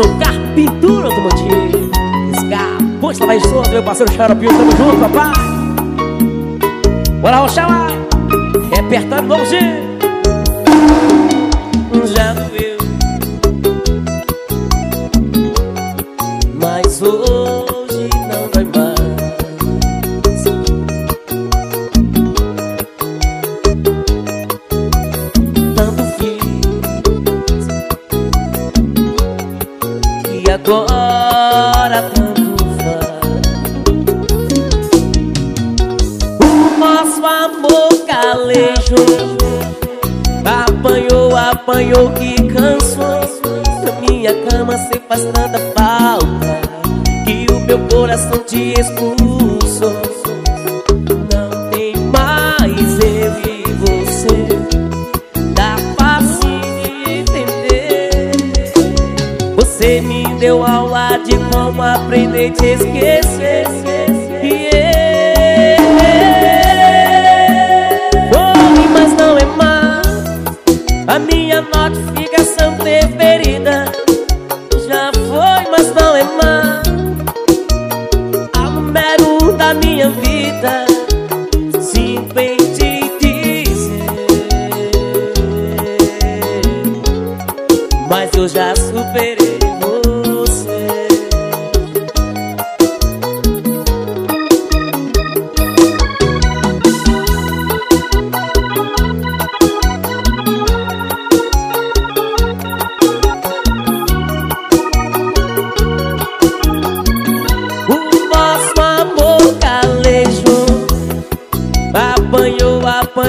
Alisson Carpintura Automotivo Escapou, está mais solto, meu parceiro Xaropinho, tamo junto, papai. Bora roxar lá, repertório novozinho? Já doeu. Mas hoje Agora tanto faz O nosso amor calejou Apanhou, apanhou que cansou. Na minha cama cê faz tanta falta Que o meu coração te expulsou. Não tem mais eu e você. Tá fácil de entender. Você me deu aula de como aprender a te esquecer. Yeah. Foi, mas não é mais A minha notificação preferida Já foi, mas não é mais A número um da minha vida Sinto em te dizer. Mas eu já superei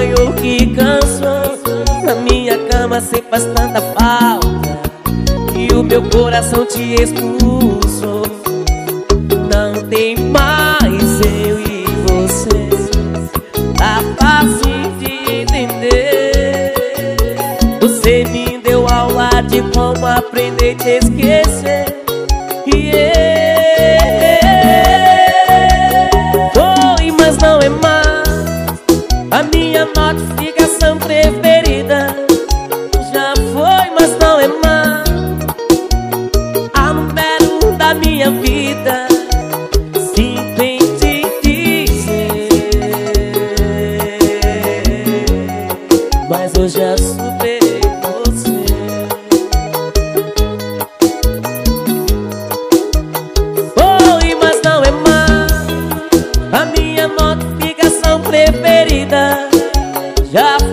Apanhou que cansou Na minha cama cê faz tanta falta E o meu coração te expulsou Não tem mais eu e você. Tá fácil de entender. Você me deu aula de como aprender a te esquecer. Yeah. A minha notificação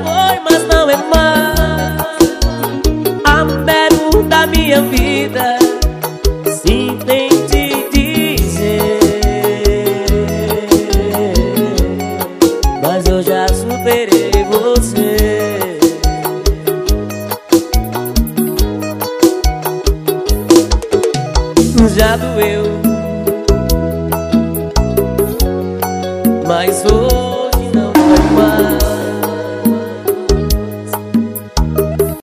foi, mas não é mais A número um da minha vida Sinto em te dizer. Mas eu já superei você. Já doeu. Mas hoje